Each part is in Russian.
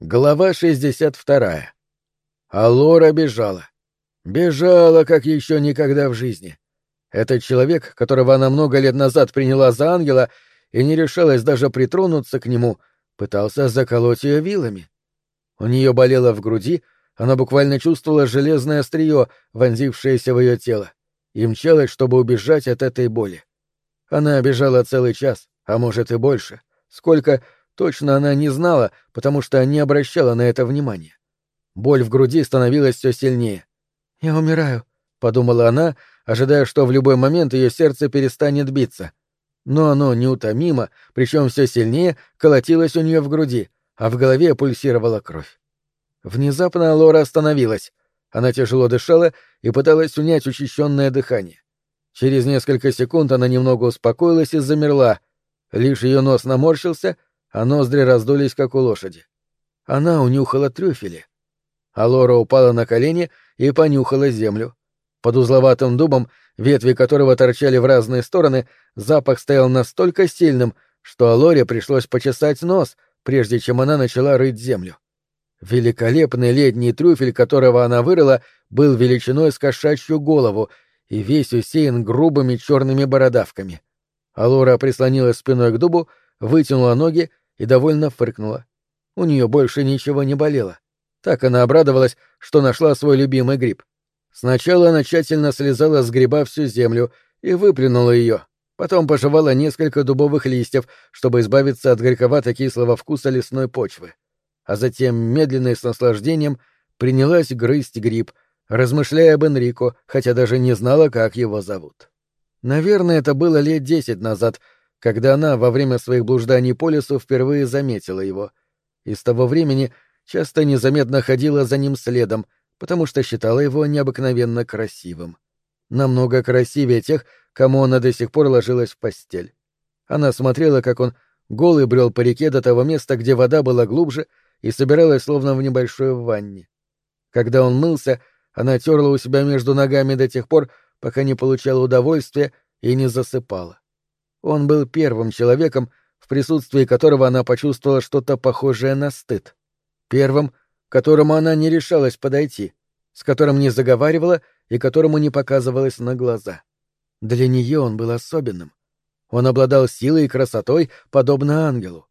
Глава 62. А Лора бежала. Бежала, как еще никогда в жизни. Этот человек, которого она много лет назад приняла за ангела и не решалась даже притронуться к нему, пытался заколоть ее вилами. У нее болело в груди, она буквально чувствовала железное острие, вонзившееся в ее тело, и мчалась, чтобы убежать от этой боли. Она бежала целый час, а может и больше, сколько Точно она не знала, потому что не обращала на это внимания. Боль в груди становилась все сильнее. «Я умираю», — подумала она, ожидая, что в любой момент ее сердце перестанет биться. Но оно неутомимо, причем все сильнее, колотилось у нее в груди, а в голове пульсировала кровь. Внезапно Лора остановилась. Она тяжело дышала и пыталась унять учащенное дыхание. Через несколько секунд она немного успокоилась и замерла. Лишь ее нос наморщился — а ноздри раздулись, как у лошади. Она унюхала трюфели. А Лора упала на колени и понюхала землю. Под узловатым дубом, ветви которого торчали в разные стороны, запах стоял настолько сильным, что Алоре пришлось почесать нос, прежде чем она начала рыть землю. Великолепный летний трюфель, которого она вырыла, был величиной с кошачью голову и весь усеян грубыми черными бородавками. Алора прислонилась спиной к дубу, вытянула ноги и довольно фыркнула. У нее больше ничего не болело. Так она обрадовалась, что нашла свой любимый гриб. Сначала она тщательно слезала с гриба всю землю и выплюнула ее. Потом пожевала несколько дубовых листьев, чтобы избавиться от горьковато-кислого вкуса лесной почвы. А затем медленно и с наслаждением принялась грызть гриб, размышляя об Энрико, хотя даже не знала, как его зовут. Наверное, это было лет десять назад — когда она во время своих блужданий по лесу впервые заметила его. И с того времени часто незаметно ходила за ним следом, потому что считала его необыкновенно красивым. Намного красивее тех, кому она до сих пор ложилась в постель. Она смотрела, как он голый брел по реке до того места, где вода была глубже, и собиралась словно в небольшой ванне. Когда он мылся, она терла у себя между ногами до тех пор, пока не получала удовольствия и не засыпала. Он был первым человеком, в присутствии которого она почувствовала что-то похожее на стыд. Первым, к которому она не решалась подойти, с которым не заговаривала и которому не показывалась на глаза. Для нее он был особенным. Он обладал силой и красотой, подобно ангелу.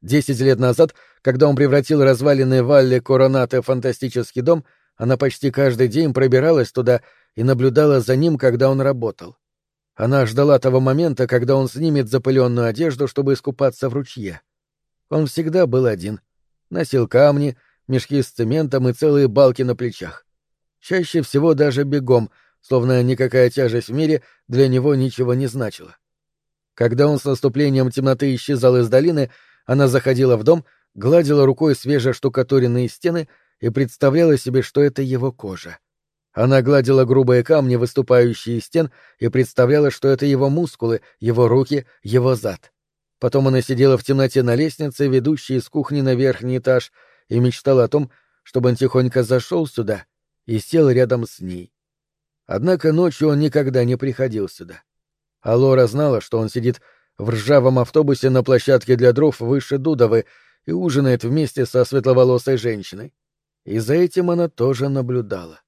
Десять лет назад, когда он превратил развалины Валли Коронаты в фантастический дом, она почти каждый день пробиралась туда и наблюдала за ним, когда он работал. Она ждала того момента, когда он снимет запыленную одежду, чтобы искупаться в ручье. Он всегда был один. Носил камни, мешки с цементом и целые балки на плечах. Чаще всего даже бегом, словно никакая тяжесть в мире для него ничего не значила. Когда он с наступлением темноты исчезал из долины, она заходила в дом, гладила рукой свежештукатуренные стены и представляла себе, что это его кожа. Она гладила грубые камни, выступающие из стен, и представляла, что это его мускулы, его руки, его зад. Потом она сидела в темноте на лестнице, ведущей из кухни на верхний этаж, и мечтала о том, чтобы он тихонько зашел сюда и сел рядом с ней. Однако ночью он никогда не приходил сюда. А Лора знала, что он сидит в ржавом автобусе на площадке для дров выше Дудовы и ужинает вместе со светловолосой женщиной. И за этим она тоже наблюдала.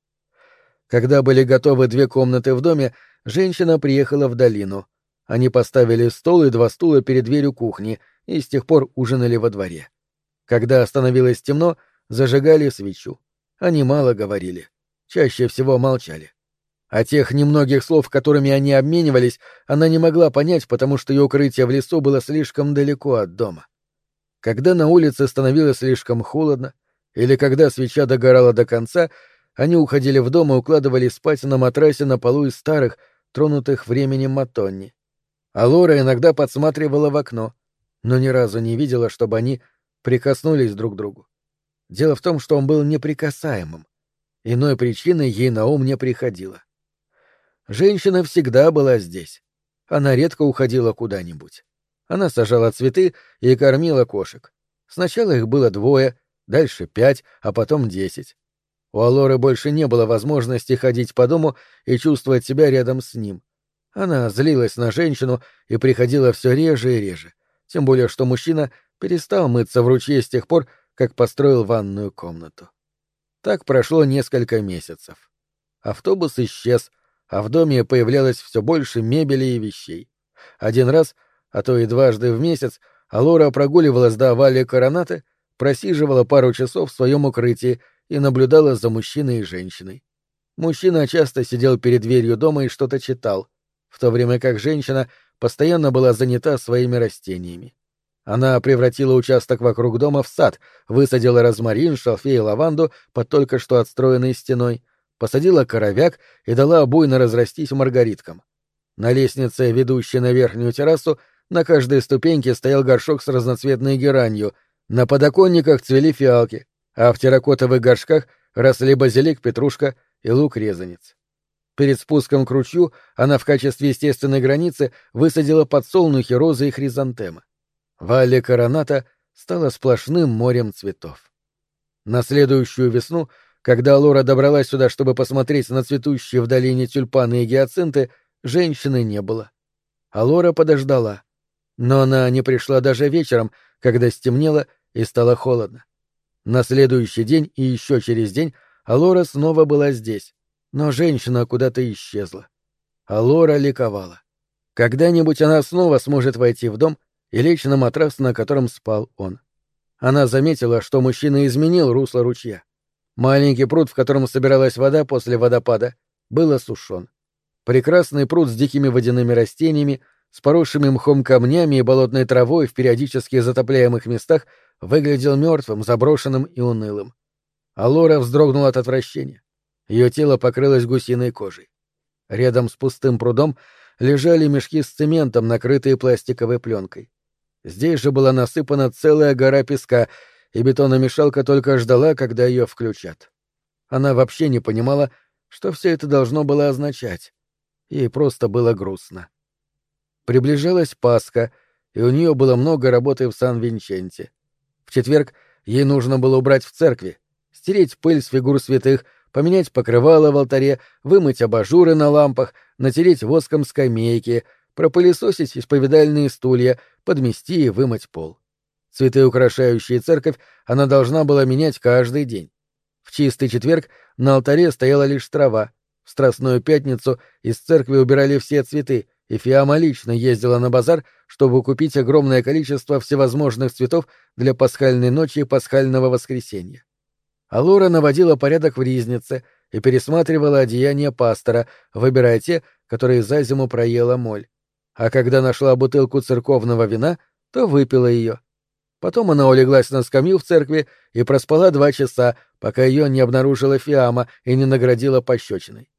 Когда были готовы две комнаты в доме, женщина приехала в долину. Они поставили стол и два стула перед дверью кухни и с тех пор ужинали во дворе. Когда становилось темно, зажигали свечу. Они мало говорили. Чаще всего молчали. А тех немногих слов, которыми они обменивались, она не могла понять, потому что ее укрытие в лесу было слишком далеко от дома. Когда на улице становилось слишком холодно, или когда свеча догорала до конца, они уходили в дом и укладывали спать на матрасе на полу из старых, тронутых временем матонни. А Лора иногда подсматривала в окно, но ни разу не видела, чтобы они прикоснулись друг к другу. Дело в том, что он был неприкасаемым. Иной причины ей на ум не приходило. Женщина всегда была здесь. Она редко уходила куда-нибудь. Она сажала цветы и кормила кошек. Сначала их было двое, дальше пять, а потом десять. У Алоры больше не было возможности ходить по дому и чувствовать себя рядом с ним. Она злилась на женщину и приходила все реже и реже. Тем более, что мужчина перестал мыться в ручье с тех пор, как построил ванную комнату. Так прошло несколько месяцев. Автобус исчез, а в доме появлялось все больше мебели и вещей. Один раз, а то и дважды в месяц, Алора прогуливалась до Вали Коронаты, просиживала пару часов в своем укрытии и наблюдала за мужчиной и женщиной. Мужчина часто сидел перед дверью дома и что-то читал, в то время как женщина постоянно была занята своими растениями. Она превратила участок вокруг дома в сад, высадила розмарин, шалфей и лаванду под только что отстроенной стеной, посадила коровяк и дала буйно разрастись маргариткам. На лестнице, ведущей на верхнюю террасу, на каждой ступеньке стоял горшок с разноцветной геранью, на подоконниках цвели фиалки, а в терракотовых горшках росли базилик, петрушка и лук-резанец. Перед спуском к ручью она в качестве естественной границы высадила подсолнухи, розы и хризантемы. Вале Короната стала сплошным морем цветов. На следующую весну, когда Лора добралась сюда, чтобы посмотреть на цветущие в долине тюльпаны и гиацинты, женщины не было. А Лора подождала. Но она не пришла даже вечером, когда стемнело и стало холодно. На следующий день и еще через день Алора снова была здесь, но женщина куда-то исчезла. Алора ликовала. Когда-нибудь она снова сможет войти в дом и лечь на матрас, на котором спал он. Она заметила, что мужчина изменил русло ручья. Маленький пруд, в котором собиралась вода после водопада, был осушен. Прекрасный пруд с дикими водяными растениями, с поросшими мхом камнями и болотной травой в периодически затопляемых местах выглядел мертвым, заброшенным и унылым. А Лора вздрогнула от отвращения. Ее тело покрылось гусиной кожей. Рядом с пустым прудом лежали мешки с цементом, накрытые пластиковой пленкой. Здесь же была насыпана целая гора песка, и бетономешалка только ждала, когда ее включат. Она вообще не понимала, что все это должно было означать. Ей просто было грустно. Приближалась Пасха, и у нее было много работы в Сан-Винченте. В четверг ей нужно было убрать в церкви, стереть пыль с фигур святых, поменять покрывало в алтаре, вымыть абажуры на лампах, натереть воском скамейки, пропылесосить исповедальные стулья, подмести и вымыть пол. Цветы, украшающие церковь, она должна была менять каждый день. В чистый четверг на алтаре стояла лишь трава. В Страстную пятницу из церкви убирали все цветы — и Фиама лично ездила на базар, чтобы купить огромное количество всевозможных цветов для пасхальной ночи и пасхального воскресенья. А Лора наводила порядок в ризнице и пересматривала одеяния пастора, выбирая те, которые за зиму проела моль. А когда нашла бутылку церковного вина, то выпила ее. Потом она улеглась на скамью в церкви и проспала два часа, пока ее не обнаружила Фиама и не наградила пощечиной.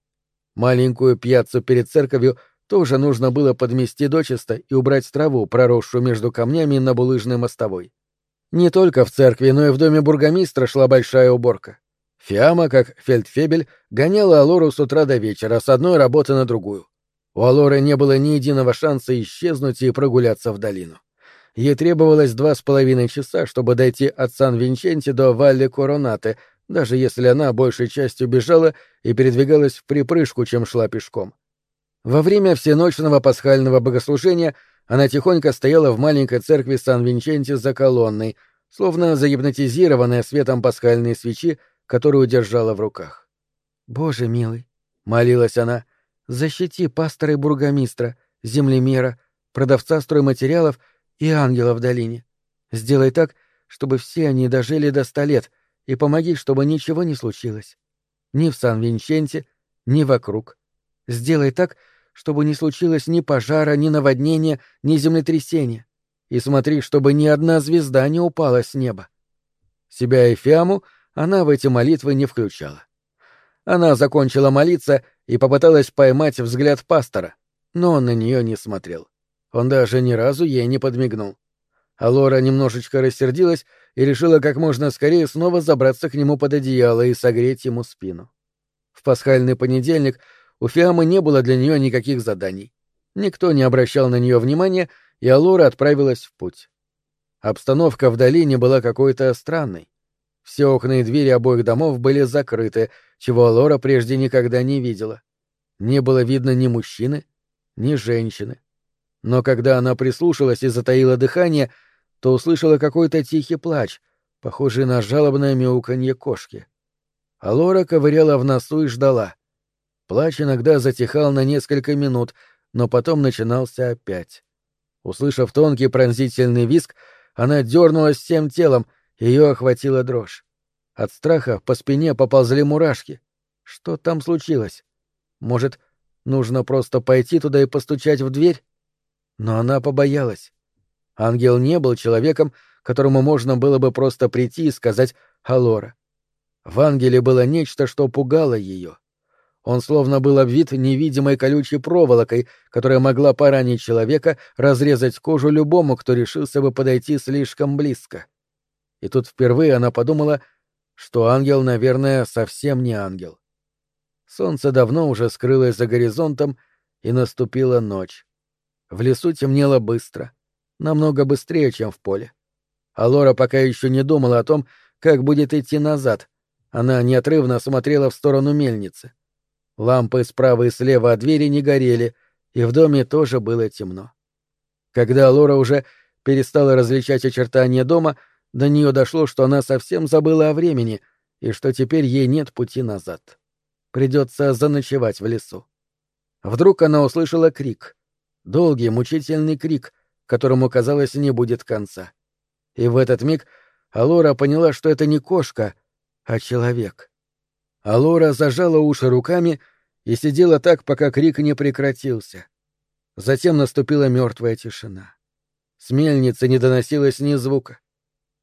Маленькую пьяцу перед церковью тоже нужно было подмести дочисто и убрать траву, проросшую между камнями на булыжной мостовой. Не только в церкви, но и в доме бургомистра шла большая уборка. Фиама, как фельдфебель, гоняла Алору с утра до вечера, с одной работы на другую. У Алоры не было ни единого шанса исчезнуть и прогуляться в долину. Ей требовалось два с половиной часа, чтобы дойти от Сан-Винченти до Валли Коронаты, даже если она большей частью бежала и передвигалась в припрыжку, чем шла пешком. Во время всеночного пасхального богослужения она тихонько стояла в маленькой церкви Сан-Винченти за колонной, словно загипнотизированная светом пасхальной свечи, которую держала в руках. «Боже милый», — молилась она, — «защити пастора и бургомистра, землемера, продавца стройматериалов и ангела в долине. Сделай так, чтобы все они дожили до ста лет, и помоги, чтобы ничего не случилось. Ни в Сан-Винченте, ни вокруг. Сделай так, чтобы не случилось ни пожара, ни наводнения, ни землетрясения. И смотри, чтобы ни одна звезда не упала с неба. Себя и Фиаму она в эти молитвы не включала. Она закончила молиться и попыталась поймать взгляд пастора, но он на нее не смотрел. Он даже ни разу ей не подмигнул. А Лора немножечко рассердилась и решила как можно скорее снова забраться к нему под одеяло и согреть ему спину. В пасхальный понедельник у Фиамы не было для нее никаких заданий. Никто не обращал на нее внимания, и Алора отправилась в путь. Обстановка в долине была какой-то странной. Все окна и двери обоих домов были закрыты, чего Алора прежде никогда не видела. Не было видно ни мужчины, ни женщины. Но когда она прислушалась и затаила дыхание, то услышала какой-то тихий плач, похожий на жалобное мяуканье кошки. А Лора ковыряла в носу и ждала. Плач иногда затихал на несколько минут, но потом начинался опять. Услышав тонкий пронзительный виск, она дернулась всем телом, ее охватила дрожь. От страха по спине поползли мурашки. Что там случилось? Может, нужно просто пойти туда и постучать в дверь? Но она побоялась. Ангел не был человеком, которому можно было бы просто прийти и сказать «Алора». В ангеле было нечто, что пугало ее. Он словно был обвит невидимой колючей проволокой, которая могла поранить человека, разрезать кожу любому, кто решился бы подойти слишком близко. И тут впервые она подумала, что ангел, наверное, совсем не ангел. Солнце давно уже скрылось за горизонтом, и наступила ночь. В лесу темнело быстро, намного быстрее, чем в поле. А Лора пока еще не думала о том, как будет идти назад. Она неотрывно смотрела в сторону мельницы. Лампы справа и слева от двери не горели, и в доме тоже было темно. Когда Лора уже перестала различать очертания дома, до нее дошло, что она совсем забыла о времени и что теперь ей нет пути назад. Придется заночевать в лесу. Вдруг она услышала крик. Долгий, мучительный крик, которому, казалось, не будет конца. И в этот миг Алора поняла, что это не кошка, а человек. Алора зажала уши руками и сидела так, пока крик не прекратился. Затем наступила мертвая тишина. С мельницы не доносилось ни звука.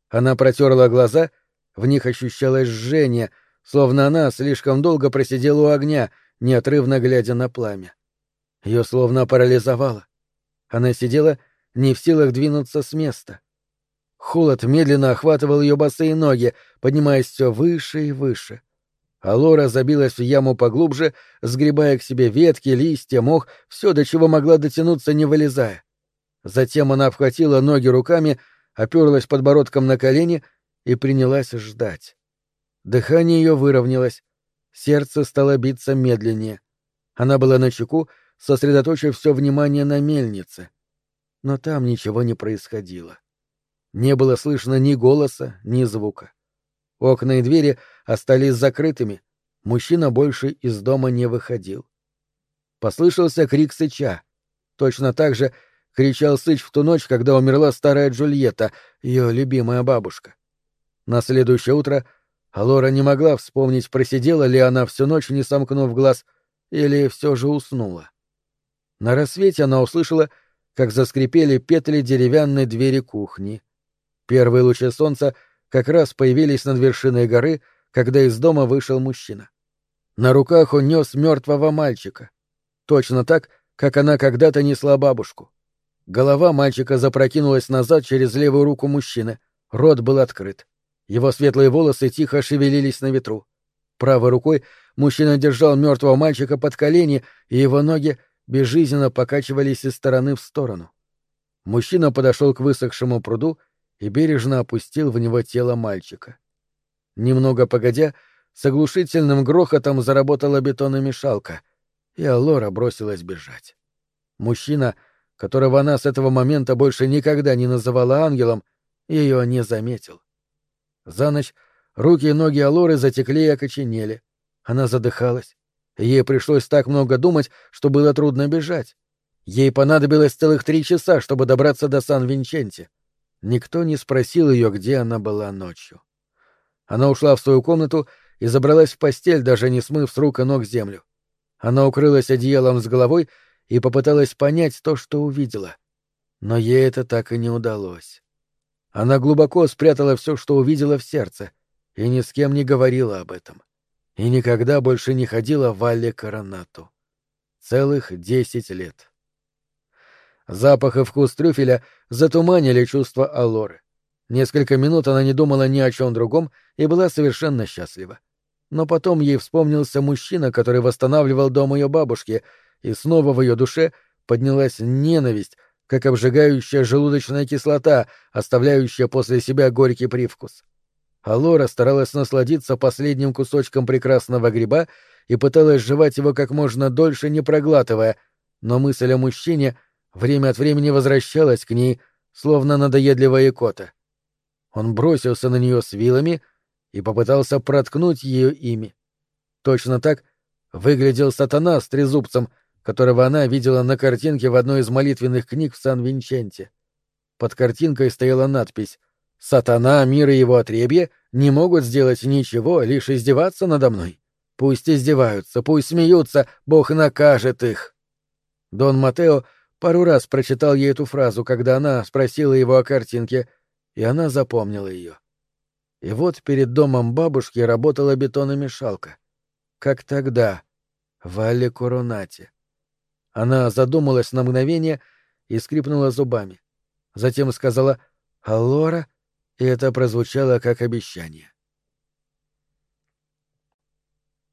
Она протерла глаза, в них ощущалось жжение, словно она слишком долго просидела у огня, неотрывно глядя на пламя. Ее словно парализовало. Она сидела, не в силах двинуться с места. Холод медленно охватывал ее босые ноги, поднимаясь все выше и выше. А Лора забилась в яму поглубже, сгребая к себе ветки, листья, мох, все, до чего могла дотянуться, не вылезая. Затем она обхватила ноги руками, оперлась подбородком на колени и принялась ждать. Дыхание ее выровнялось, сердце стало биться медленнее. Она была на чеку, сосредоточив все внимание на мельнице. Но там ничего не происходило. Не было слышно ни голоса, ни звука. Окна и двери остались закрытыми, мужчина больше из дома не выходил. Послышался крик сыча. Точно так же кричал Сыч в ту ночь, когда умерла старая Джульетта, ее любимая бабушка. На следующее утро Алора не могла вспомнить, просидела ли она всю ночь, не сомкнув глаз, или все же уснула. На рассвете она услышала, как заскрипели петли деревянной двери кухни. Первые лучи солнца как раз появились над вершиной горы, когда из дома вышел мужчина. На руках он нес мертвого мальчика. Точно так, как она когда-то несла бабушку. Голова мальчика запрокинулась назад через левую руку мужчины, рот был открыт. Его светлые волосы тихо шевелились на ветру. Правой рукой мужчина держал мертвого мальчика под колени, и его ноги безжизненно покачивались из стороны в сторону. Мужчина подошел к высохшему пруду и бережно опустил в него тело мальчика. Немного погодя, с оглушительным грохотом заработала бетономешалка, и Алора бросилась бежать. Мужчина — которого она с этого момента больше никогда не называла ангелом, ее не заметил. За ночь руки и ноги Алоры затекли и окоченели. Она задыхалась. Ей пришлось так много думать, что было трудно бежать. Ей понадобилось целых три часа, чтобы добраться до Сан-Винченти. Никто не спросил ее, где она была ночью. Она ушла в свою комнату и забралась в постель, даже не смыв с рук и ног землю. Она укрылась одеялом с головой и попыталась понять то, что увидела. Но ей это так и не удалось. Она глубоко спрятала все, что увидела в сердце, и ни с кем не говорила об этом. И никогда больше не ходила в Алле Коронату. Целых десять лет. Запах и вкус трюфеля затуманили чувства Алоры. Несколько минут она не думала ни о чем другом и была совершенно счастлива. Но потом ей вспомнился мужчина, который восстанавливал дом ее бабушки, и снова в ее душе поднялась ненависть, как обжигающая желудочная кислота, оставляющая после себя горький привкус. А Лора старалась насладиться последним кусочком прекрасного гриба и пыталась жевать его как можно дольше, не проглатывая, но мысль о мужчине время от времени возвращалась к ней, словно надоедливая икота. Он бросился на нее с вилами и попытался проткнуть ее ими. Точно так выглядел сатана с трезубцем, которого она видела на картинке в одной из молитвенных книг в Сан-Винченте. Под картинкой стояла надпись «Сатана, мир и его отребье не могут сделать ничего, лишь издеваться надо мной. Пусть издеваются, пусть смеются, Бог накажет их». Дон Матео пару раз прочитал ей эту фразу, когда она спросила его о картинке, и она запомнила ее. И вот перед домом бабушки работала бетономешалка. Как тогда, в Алле Коронате. Она задумалась на мгновение и скрипнула зубами. Затем сказала «Аллора», и это прозвучало как обещание.